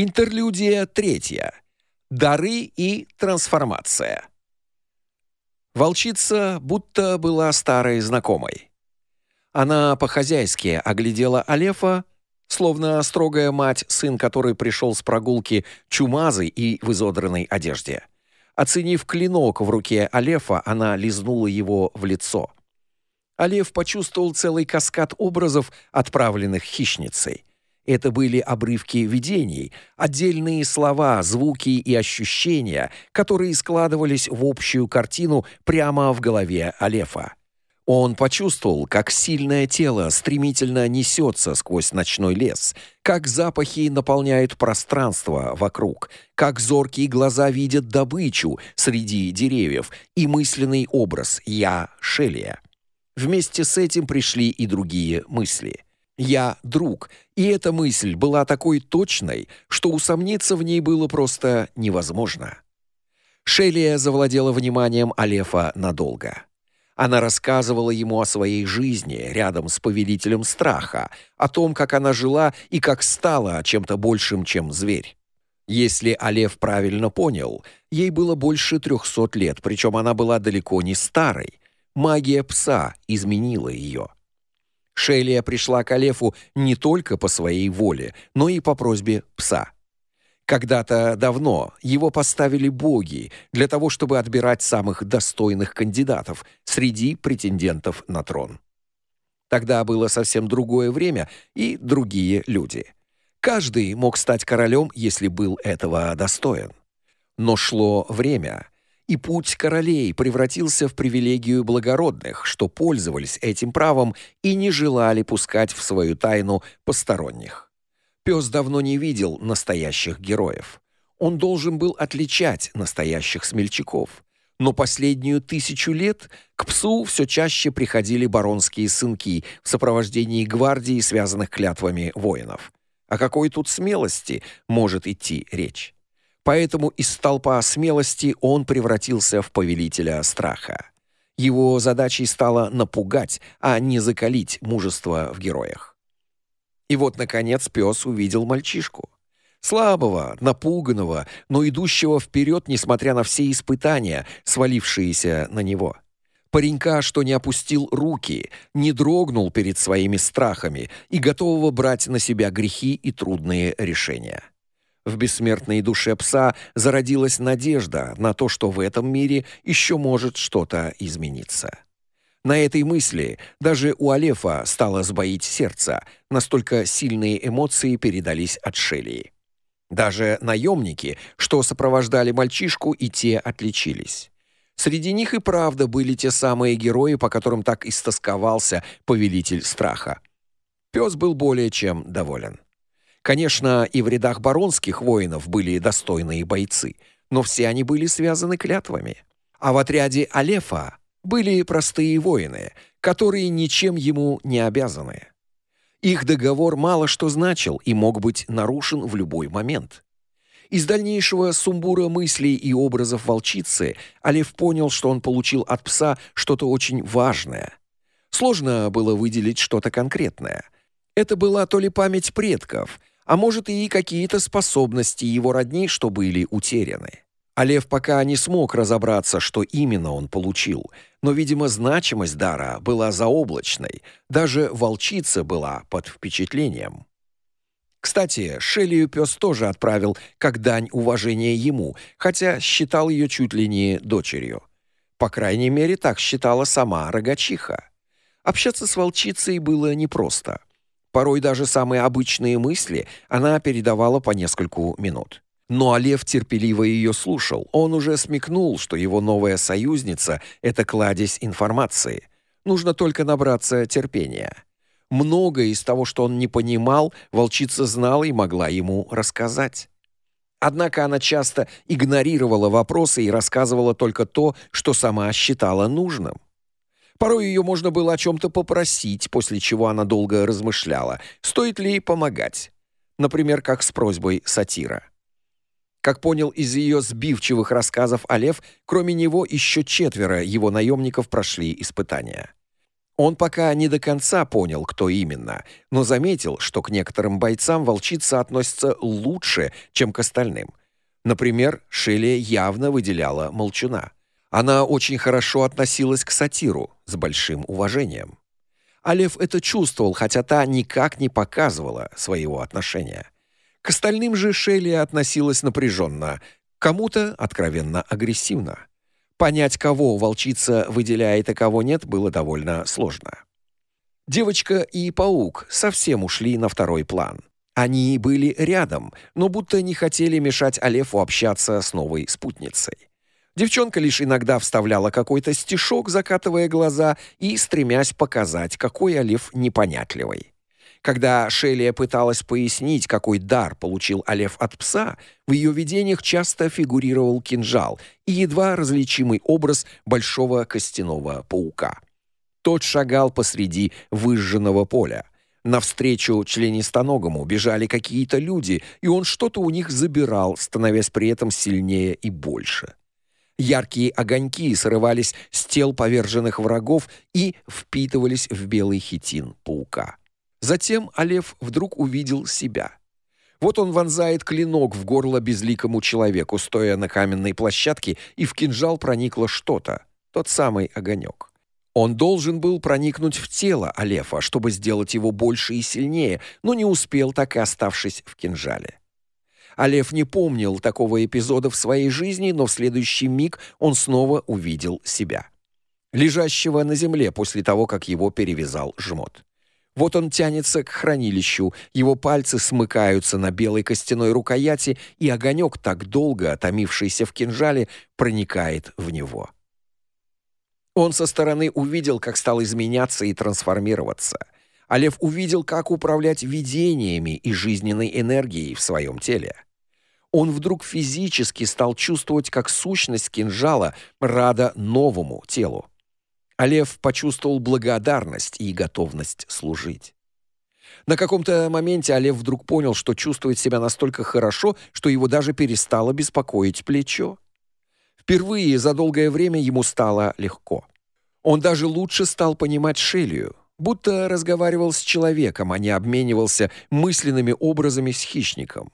Интерлюдия третья. Дары и трансформация. Волчица будто была старой знакомой. Она по-хозяйски оглядела Алефа, словно строгая мать, сын которой пришел с прогулки чумазый и в изодранной одежде. Оценив клинок в руке Алефа, она лизнула его в лицо. Алеф почувствовал целый каскад образов, отправленных хищницей. Это были обрывки видений, отдельные слова, звуки и ощущения, которые складывались в общую картину прямо в голове Алефа. Он почувствовал, как сильное тело стремительно несется сквозь ночной лес, как запахи наполняют пространство вокруг, как зоркие глаза видят добычу среди деревьев и мысленный образ «я Шелия». Вместе с этим пришли и другие мысли – я друг, и эта мысль была такой точной, что усомниться в ней было просто невозможно. Шелия завладела вниманием Алефа надолго. Она рассказывала ему о своей жизни рядом с повелителем страха, о том, как она жила и как стала чем-то большим, чем зверь. Если Алеф правильно понял, ей было больше трехсот лет, причем она была далеко не старой. Магия пса изменила ее. Шелия пришла к Алефу не только по своей воле, но и по просьбе пса. Когда-то давно его поставили боги для того, чтобы отбирать самых достойных кандидатов среди претендентов на трон. Тогда было совсем другое время и другие люди. Каждый мог стать королем, если был этого достоин. Но шло время, и путь королей превратился в привилегию благородных, что пользовались этим правом и не желали пускать в свою тайну посторонних. Пес давно не видел настоящих героев. Он должен был отличать настоящих смельчаков. Но последнюю тысячу лет к псу все чаще приходили баронские сынки в сопровождении гвардии, связанных клятвами воинов. О какой тут смелости может идти речь? Поэтому из столпа смелости он превратился в повелителя страха. Его задачей стало напугать, а не закалить мужество в героях. И вот наконец пес увидел мальчишку. Слабого, напуганного, но идущего вперед, несмотря на все испытания, свалившиеся на него. Паренька, что не опустил руки, не дрогнул перед своими страхами и готового брать на себя грехи и трудные решения. В бессмертной душе пса зародилась надежда на то, что в этом мире еще может что-то измениться. На этой мысли даже у Алефа стало сбоить сердце, настолько сильные эмоции передались от Шелии. Даже наемники, что сопровождали мальчишку, и те отличились. Среди них и правда были те самые герои, по которым так истосковался повелитель страха. Пес был более чем доволен. Конечно, и в рядах баронских воинов были достойные бойцы, но все они были связаны клятвами. А в отряде Алефа были простые воины, которые ничем ему не обязаны. Их договор мало что значил и мог быть нарушен в любой момент. Из дальнейшего сумбура мыслей и образов волчицы Алеф понял, что он получил от пса что-то очень важное. Сложно было выделить что-то конкретное. Это была то ли память предков, а может и какие-то способности его родней, что были утеряны. А пока не смог разобраться, что именно он получил, но, видимо, значимость дара была заоблачной, даже волчица была под впечатлением. Кстати, Шелию пес тоже отправил как дань уважения ему, хотя считал ее чуть ли не дочерью. По крайней мере, так считала сама рогачиха. Общаться с волчицей было непросто. Порой даже самые обычные мысли она передавала по нескольку минут. Но Олев терпеливо ее слушал. Он уже смекнул, что его новая союзница это кладезь информации. Нужно только набраться терпения. Многое из того, что он не понимал, волчица знала и могла ему рассказать. Однако она часто игнорировала вопросы и рассказывала только то, что сама считала нужным. Порой ее можно было о чем то попросить, после чего она долго размышляла, стоит ли ей помогать. Например, как с просьбой сатира. Как понял из ее сбивчивых рассказов Алев, кроме него еще четверо его наемников прошли испытания. Он пока не до конца понял, кто именно, но заметил, что к некоторым бойцам волчица относится лучше, чем к остальным. Например, Шелли явно выделяла молчуна. Она очень хорошо относилась к сатиру, с большим уважением. Алев это чувствовал, хотя та никак не показывала своего отношения. К остальным же Шелли относилась напряженно, кому-то откровенно агрессивно. Понять, кого волчица выделяет, а кого нет, было довольно сложно. Девочка и паук совсем ушли на второй план. Они были рядом, но будто не хотели мешать Алефу общаться с новой спутницей. Девчонка лишь иногда вставляла какой-то стишок, закатывая глаза и стремясь показать, какой Алеф непонятливый. Когда Шелия пыталась пояснить, какой дар получил Алеф от пса, в ее видениях часто фигурировал кинжал и едва различимый образ большого костяного паука. Тот шагал посреди выжженного поля. Навстречу членистоногому бежали какие-то люди, и он что-то у них забирал, становясь при этом сильнее и больше. Яркие огоньки срывались с тел поверженных врагов и впитывались в белый хитин паука. Затем Алев вдруг увидел себя. Вот он вонзает клинок в горло безликому человеку, стоя на каменной площадке, и в кинжал проникло что-то, тот самый огонек. Он должен был проникнуть в тело Алефа, чтобы сделать его больше и сильнее, но не успел, так и оставшись в кинжале. Алеф не помнил такого эпизода в своей жизни, но в следующий миг он снова увидел себя, лежащего на земле после того, как его перевязал жмот. Вот он тянется к хранилищу, его пальцы смыкаются на белой костяной рукояти, и огонек, так долго томившийся в кинжале, проникает в него. Он со стороны увидел, как стал изменяться и трансформироваться. А лев увидел, как управлять видениями и жизненной энергией в своем теле. Он вдруг физически стал чувствовать, как сущность кинжала рада новому телу. Алев почувствовал благодарность и готовность служить. На каком-то моменте Алев вдруг понял, что чувствует себя настолько хорошо, что его даже перестало беспокоить плечо. Впервые за долгое время ему стало легко. Он даже лучше стал понимать Шелию, будто разговаривал с человеком, а не обменивался мысленными образами с хищником.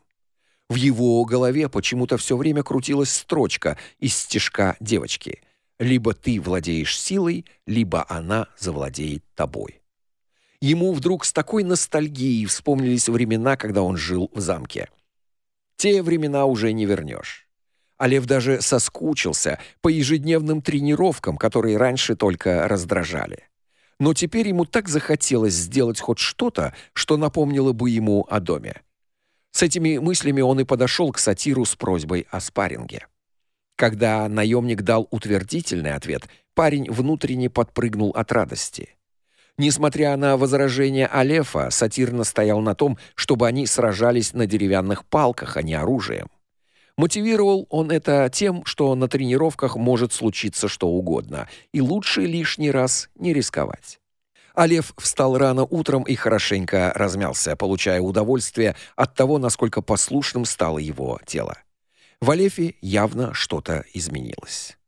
В его голове почему-то все время крутилась строчка из стишка девочки — либо ты владеешь силой, либо она завладеет тобой. Ему вдруг с такой ностальгией вспомнились времена, когда он жил в замке. Те времена уже не вернешь. А даже соскучился по ежедневным тренировкам, которые раньше только раздражали. Но теперь ему так захотелось сделать хоть что-то, что напомнило бы ему о доме. С этими мыслями он и подошел к сатиру с просьбой о спарринге. Когда наемник дал утвердительный ответ, парень внутренне подпрыгнул от радости. Несмотря на возражения Алефа, сатир настоял на том, чтобы они сражались на деревянных палках, а не оружием. Мотивировал он это тем, что на тренировках может случиться что угодно, и лучше лишний раз не рисковать. Алеф встал рано утром и хорошенько размялся, получая удовольствие от того, насколько послушным стало его тело. В Алефе явно что-то изменилось.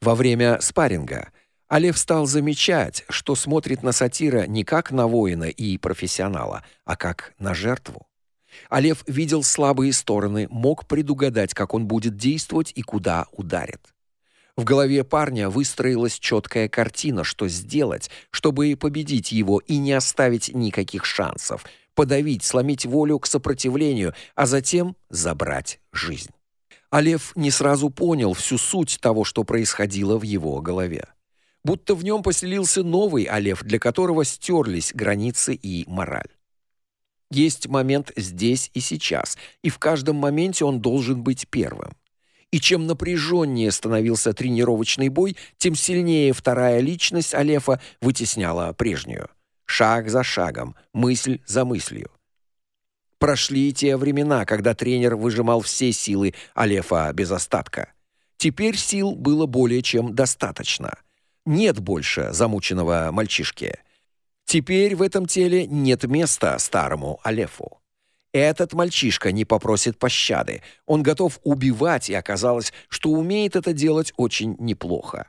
Во время спарринга Алеф стал замечать, что смотрит на сатира не как на воина и профессионала, а как на жертву. Алеф видел слабые стороны, мог предугадать, как он будет действовать и куда ударит. В голове парня выстроилась четкая картина, что сделать, чтобы победить его и не оставить никаких шансов, подавить, сломить волю к сопротивлению, а затем забрать жизнь. Алев не сразу понял всю суть того, что происходило в его голове. Будто в нем поселился новый Алев, для которого стерлись границы и мораль. Есть момент здесь и сейчас, и в каждом моменте он должен быть первым. И чем напряженнее становился тренировочный бой, тем сильнее вторая личность Алефа вытесняла прежнюю. Шаг за шагом, мысль за мыслью. Прошли те времена, когда тренер выжимал все силы Алефа без остатка. Теперь сил было более чем достаточно. Нет больше замученного мальчишки. Теперь в этом теле нет места старому Алефу. Этот мальчишка не попросит пощады. Он готов убивать, и оказалось, что умеет это делать очень неплохо.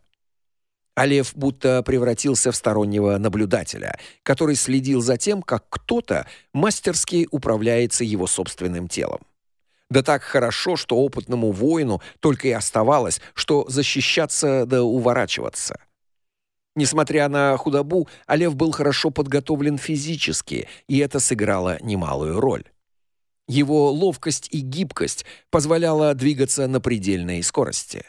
А будто превратился в стороннего наблюдателя, который следил за тем, как кто-то мастерски управляется его собственным телом. Да так хорошо, что опытному воину только и оставалось, что защищаться да уворачиваться. Несмотря на худобу, Алев был хорошо подготовлен физически, и это сыграло немалую роль. Его ловкость и гибкость позволяла двигаться на предельной скорости.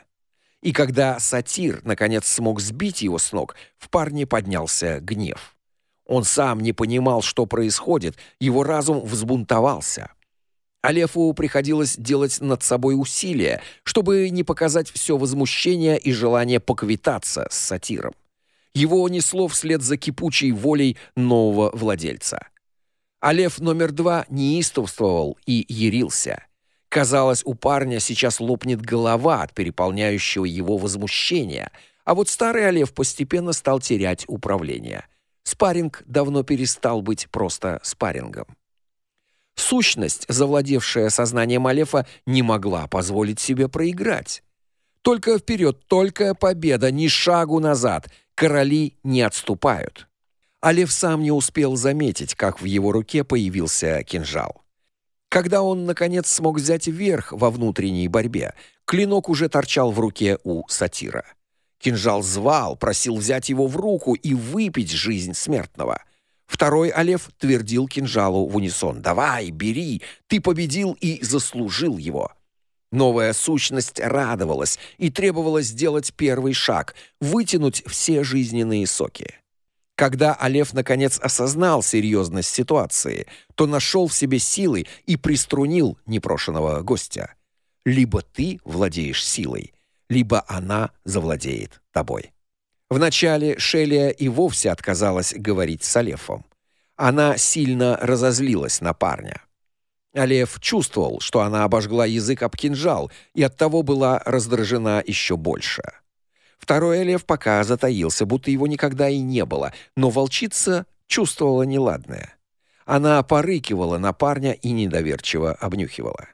И когда сатир наконец смог сбить его с ног, в парне поднялся гнев. Он сам не понимал, что происходит, его разум взбунтовался. Алефу приходилось делать над собой усилия, чтобы не показать все возмущение и желание поквитаться с сатиром. Его несло вслед за кипучей волей нового владельца. А лев номер два неистовствовал и ярился. Казалось, у парня сейчас лопнет голова от переполняющего его возмущения, а вот старый Олев постепенно стал терять управление. Спарринг давно перестал быть просто спаррингом. Сущность, завладевшая сознанием Алефа, не могла позволить себе проиграть. Только вперед, только победа, ни шагу назад. Короли не отступают. Алеф сам не успел заметить, как в его руке появился кинжал. Когда он наконец смог взять верх во внутренней борьбе, клинок уже торчал в руке у сатира. Кинжал звал, просил взять его в руку и выпить жизнь смертного. Второй Алеф твердил кинжалу в унисон: "Давай, бери, ты победил и заслужил его". Новая сущность радовалась и требовала сделать первый шаг, вытянуть все жизненные соки. Когда Алеф наконец осознал серьезность ситуации, то нашел в себе силы и приструнил непрошенного гостя. Либо ты владеешь силой, либо она завладеет тобой. Вначале Шелия и вовсе отказалась говорить с Алефом. Она сильно разозлилась на парня. Алеф чувствовал, что она обожгла язык об кинжал, и оттого была раздражена еще больше. Второй лев пока затаился, будто его никогда и не было, но волчица чувствовала неладное. Она порыкивала на парня и недоверчиво обнюхивала.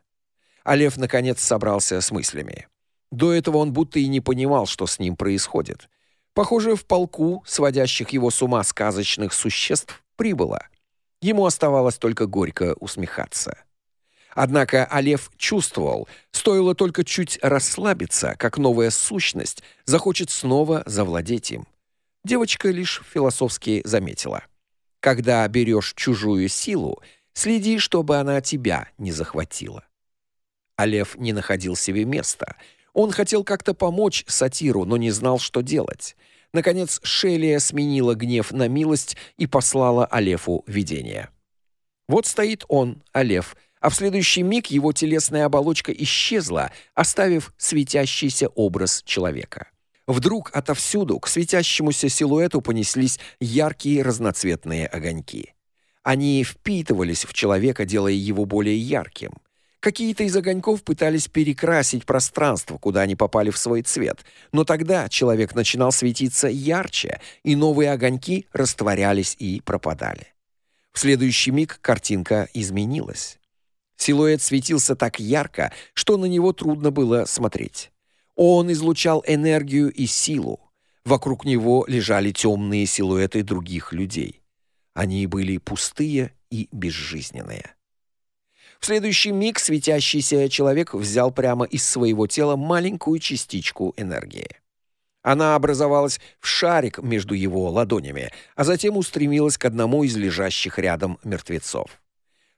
А лев наконец собрался с мыслями. До этого он будто и не понимал, что с ним происходит. Похоже, в полку сводящих его с ума сказочных существ прибыло. Ему оставалось только горько усмехаться. Однако Алев чувствовал, стоило только чуть расслабиться, как новая сущность захочет снова завладеть им. Девочка лишь философски заметила: когда берешь чужую силу, следи, чтобы она тебя не захватила. Алев не находил себе места. Он хотел как-то помочь сатиру, но не знал, что делать. Наконец Шелия сменила гнев на милость и послала Алефу видение. Вот стоит он, Алеф, а в следующий миг его телесная оболочка исчезла, оставив светящийся образ человека. Вдруг отовсюду к светящемуся силуэту понеслись яркие разноцветные огоньки. Они впитывались в человека, делая его более ярким. Какие-то из огоньков пытались перекрасить пространство, куда они попали в свой цвет, но тогда человек начинал светиться ярче, и новые огоньки растворялись и пропадали. В следующий миг картинка изменилась. Силуэт светился так ярко, что на него трудно было смотреть. Он излучал энергию и силу. Вокруг него лежали темные силуэты других людей. Они были пустые и безжизненные. В следующий миг светящийся человек взял прямо из своего тела маленькую частичку энергии. Она образовалась в шарик между его ладонями, а затем устремилась к одному из лежащих рядом мертвецов.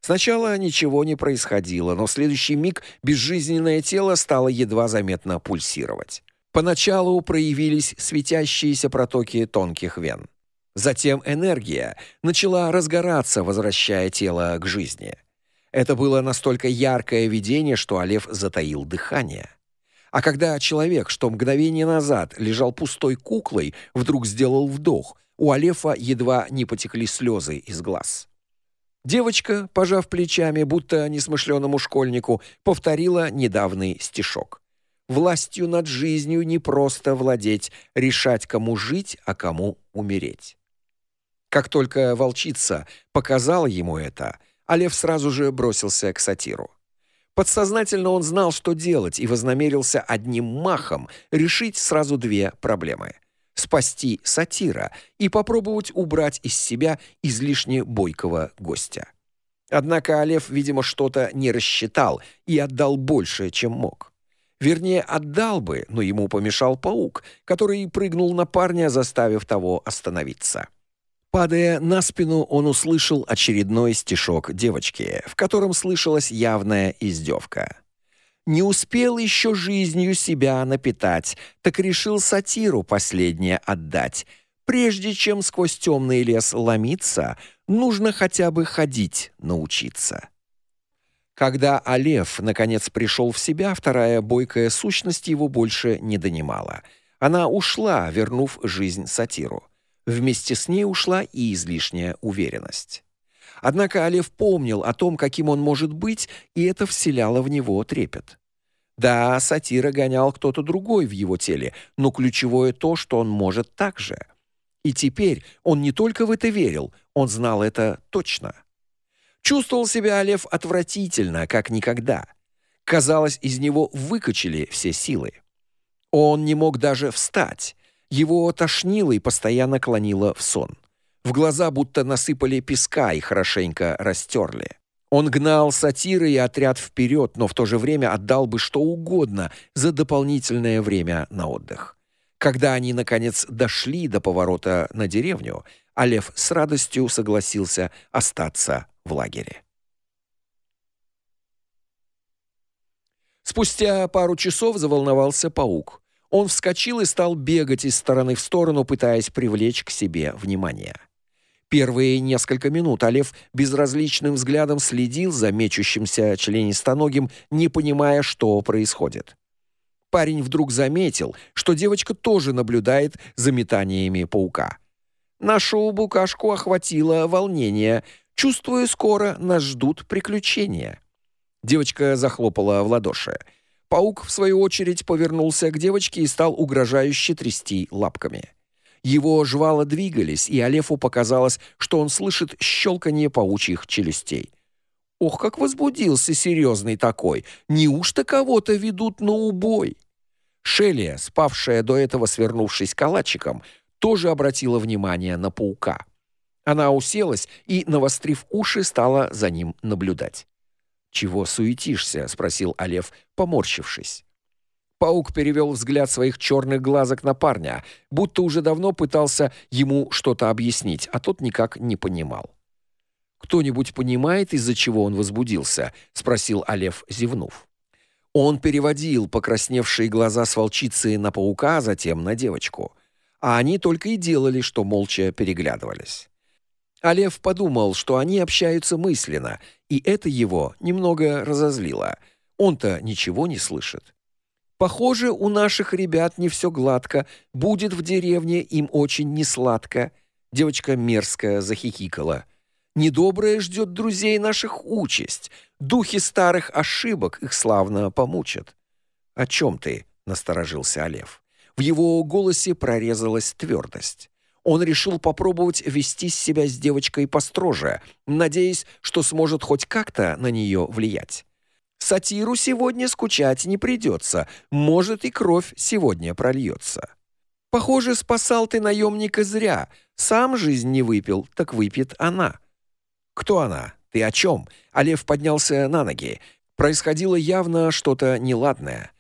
Сначала ничего не происходило, но в следующий миг безжизненное тело стало едва заметно пульсировать. Поначалу проявились светящиеся протоки тонких вен. Затем энергия начала разгораться, возвращая тело к жизни. Это было настолько яркое видение, что Алев затаил дыхание. А когда человек, что мгновение назад лежал пустой куклой, вдруг сделал вдох, у Алефа едва не потекли слезы из глаз. Девочка, пожав плечами, будто несмышленому школьнику, повторила недавний стишок. Властью над жизнью не просто владеть, решать, кому жить, а кому умереть. Как только волчица показала ему это, Алев сразу же бросился к сатиру. Подсознательно он знал, что делать, и вознамерился одним махом решить сразу две проблемы. Спасти сатира и попробовать убрать из себя излишне бойкого гостя. Однако Алев, видимо, что-то не рассчитал и отдал больше, чем мог. Вернее, отдал бы, но ему помешал паук, который прыгнул на парня, заставив того остановиться. Падая на спину, он услышал очередной стишок девочки, в котором слышалась явная издевка. Не успел еще жизнью себя напитать, так решил сатиру последнее отдать. Прежде чем сквозь темный лес ломиться, нужно хотя бы ходить научиться. Когда Алев наконец пришел в себя, вторая бойкая сущность его больше не донимала. Она ушла, вернув жизнь сатиру. Вместе с ней ушла и излишняя уверенность. Однако Алев помнил о том, каким он может быть, и это вселяло в него трепет. Да, сатира гонял кто-то другой в его теле, но ключевое то, что он может так же. И теперь он не только в это верил, он знал это точно. Чувствовал себя Алев отвратительно, как никогда. Казалось, из него выкачали все силы. Он не мог даже встать. Его тошнило и постоянно клонило в сон. В глаза будто насыпали песка и хорошенько растерли. Он гнал сатиры и отряд вперед, но в то же время отдал бы что угодно за дополнительное время на отдых. Когда они наконец дошли до поворота на деревню, Алев с радостью согласился остаться в лагере. Спустя пару часов заволновался паук. Он вскочил и стал бегать из стороны в сторону, пытаясь привлечь к себе внимание. Первые несколько минут Алев безразличным взглядом следил за мечущимся членистоногим, не понимая, что происходит. Парень вдруг заметил, что девочка тоже наблюдает за метаниями паука. Нашу букашку охватило волнение – Чувствую, скоро нас ждут приключения. Девочка захлопала в ладоши. Паук в свою очередь повернулся к девочке и стал угрожающе трясти лапками. Его жвала двигались, и Алефу показалось, что он слышит щелканье паучьих челюстей. Ох, как возбудился серьезный такой. Неужто кого-то ведут на убой? Шелия, спавшая до этого свернувшись калачиком, тоже обратила внимание на паука. Она уселась и, навострив уши, стала за ним наблюдать. «Чего суетишься?» — спросил Алев, поморщившись. Паук перевел взгляд своих черных глазок на парня, будто уже давно пытался ему что-то объяснить, а тот никак не понимал. «Кто-нибудь понимает, из-за чего он возбудился?» — спросил Алев, зевнув. Он переводил покрасневшие глаза с волчицы на паука, а затем на девочку. А они только и делали, что молча переглядывались. Алев подумал, что они общаются мысленно, и это его немного разозлило. Он-то ничего не слышит. Похоже, у наших ребят не все гладко, будет в деревне им очень несладко. Девочка мерзкая захихикала. Недоброе ждет друзей наших участь. Духи старых ошибок их славно помучат. О чем ты? насторожился Алев. В его голосе прорезалась твердость он решил попробовать вести себя с девочкой построже, надеясь, что сможет хоть как-то на нее влиять. Сатиру сегодня скучать не придется, может и кровь сегодня прольется. Похоже, спасал ты наемника зря. Сам жизнь не выпил, так выпьет она. Кто она? Ты о чем? Алев поднялся на ноги. Происходило явно что-то неладное.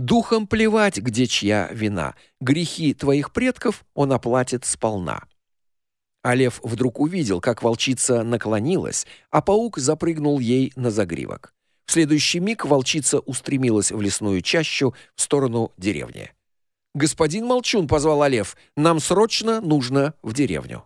Духом плевать, где чья вина. Грехи твоих предков он оплатит сполна. А лев вдруг увидел, как волчица наклонилась, а паук запрыгнул ей на загривок. В следующий миг волчица устремилась в лесную чащу в сторону деревни. «Господин Молчун», — позвал Олев, — «нам срочно нужно в деревню».